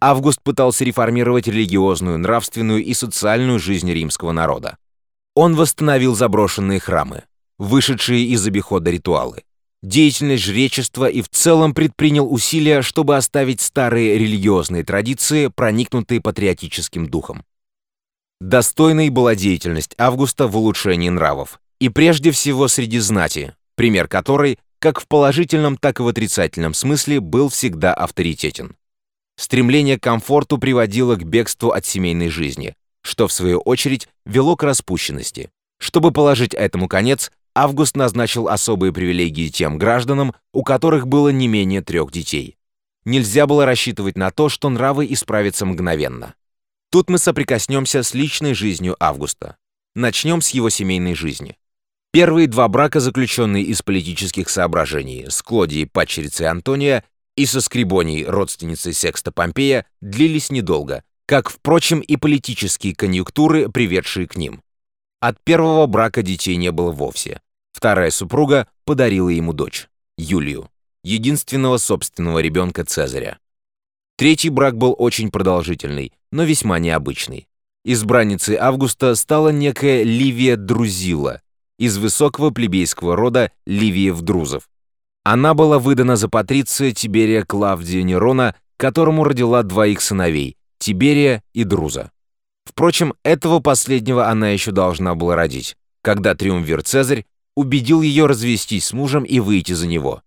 Август пытался реформировать религиозную, нравственную и социальную жизнь римского народа. Он восстановил заброшенные храмы, вышедшие из обихода ритуалы, деятельность жречества и в целом предпринял усилия, чтобы оставить старые религиозные традиции, проникнутые патриотическим духом. Достойной была деятельность Августа в улучшении нравов, и прежде всего среди знати, пример которой, как в положительном, так и в отрицательном смысле, был всегда авторитетен. Стремление к комфорту приводило к бегству от семейной жизни, что в свою очередь вело к распущенности. Чтобы положить этому конец, Август назначил особые привилегии тем гражданам, у которых было не менее трех детей. Нельзя было рассчитывать на то, что нравы исправятся мгновенно. Тут мы соприкоснемся с личной жизнью Августа. Начнем с его семейной жизни. Первые два брака, заключенные из политических соображений, с Клодией, падчерицей Антония, и со Скрибонией, родственницей Секста Помпея, длились недолго, как, впрочем, и политические конъюнктуры, приведшие к ним. От первого брака детей не было вовсе. Вторая супруга подарила ему дочь, Юлию, единственного собственного ребенка Цезаря. Третий брак был очень продолжительный, но весьма необычный. Избранницей Августа стала некая Ливия Друзила, из высокого плебейского рода Ливиев-Друзов. Она была выдана за патриция Тиберия Клавдия Нерона, которому родила двоих сыновей – Тиберия и Друза. Впрочем, этого последнего она еще должна была родить, когда триумвир Цезарь убедил ее развестись с мужем и выйти за него.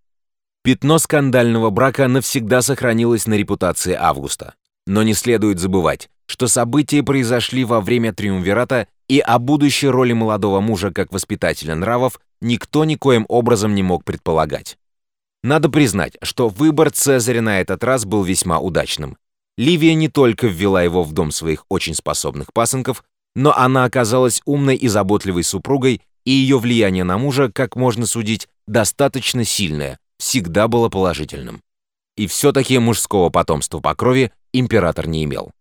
Пятно скандального брака навсегда сохранилось на репутации Августа. Но не следует забывать, что события произошли во время триумвирата, и о будущей роли молодого мужа как воспитателя нравов никто никоим образом не мог предполагать. Надо признать, что выбор Цезаря на этот раз был весьма удачным. Ливия не только ввела его в дом своих очень способных пасынков, но она оказалась умной и заботливой супругой, и ее влияние на мужа, как можно судить, достаточно сильное, всегда было положительным. И все-таки мужского потомства по крови император не имел.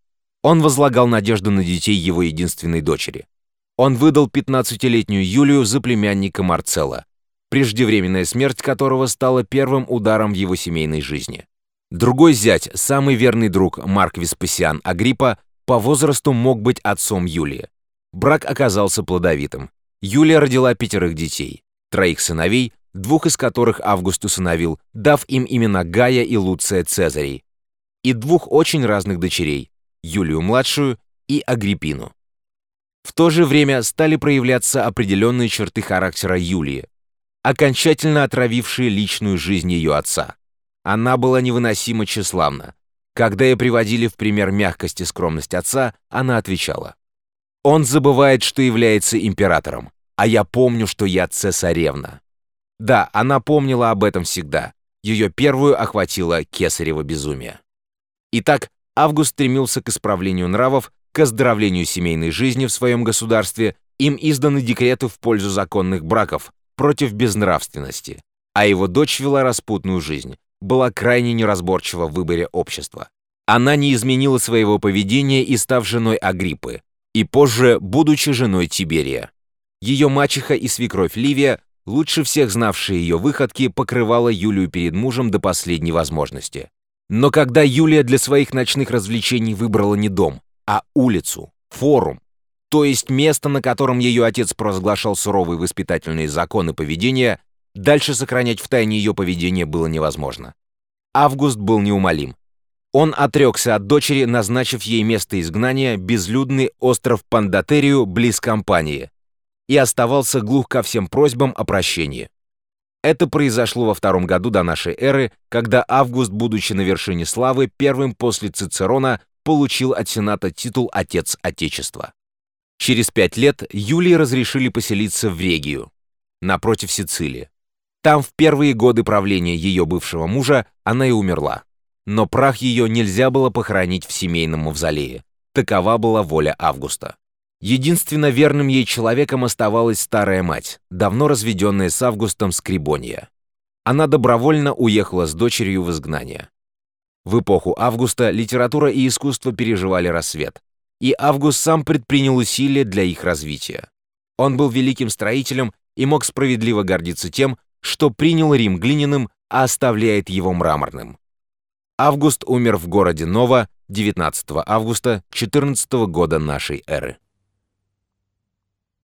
Он возлагал надежду на детей его единственной дочери. Он выдал 15-летнюю Юлию за племянника Марцелла, преждевременная смерть которого стала первым ударом в его семейной жизни. Другой зять, самый верный друг Марк Веспасиан Агриппа, по возрасту мог быть отцом Юлии. Брак оказался плодовитым. Юлия родила пятерых детей, троих сыновей, двух из которых Август усыновил, дав им имена Гая и Луция Цезарей, и двух очень разных дочерей, Юлию-младшую и Агриппину. В то же время стали проявляться определенные черты характера Юлии, окончательно отравившие личную жизнь ее отца. Она была невыносимо тщеславна. Когда ей приводили в пример мягкость и скромность отца, она отвечала. «Он забывает, что является императором, а я помню, что я цесаревна». Да, она помнила об этом всегда. Ее первую охватило кесарево безумие. Итак, Август стремился к исправлению нравов, к оздоровлению семейной жизни в своем государстве, им изданы декреты в пользу законных браков, против безнравственности, а его дочь вела распутную жизнь, была крайне неразборчива в выборе общества. Она не изменила своего поведения и став женой Агриппы, и позже, будучи женой Тиберия. Ее мачеха и свекровь Ливия, лучше всех знавшие ее выходки, покрывала Юлию перед мужем до последней возможности. Но когда Юлия для своих ночных развлечений выбрала не дом, а улицу, форум, то есть место, на котором ее отец провозглашал суровые воспитательные законы поведения, дальше сохранять в тайне ее поведение было невозможно. Август был неумолим. Он отрекся от дочери, назначив ей место изгнания безлюдный остров Пандатерию близ компании, и оставался глух ко всем просьбам о прощении. Это произошло во втором году до нашей эры, когда Август, будучи на вершине славы, первым после Цицерона получил от Сената титул «Отец Отечества». Через пять лет Юлии разрешили поселиться в Регию, напротив Сицилии. Там в первые годы правления ее бывшего мужа она и умерла. Но прах ее нельзя было похоронить в семейном мавзолее. Такова была воля Августа. Единственно верным ей человеком оставалась старая мать, давно разведенная с Августом Скрибония. Она добровольно уехала с дочерью в изгнание. В эпоху Августа литература и искусство переживали рассвет и Август сам предпринял усилия для их развития. Он был великим строителем и мог справедливо гордиться тем, что принял Рим глиняным, а оставляет его мраморным. Август умер в городе Нова 19 августа 14 года нашей эры.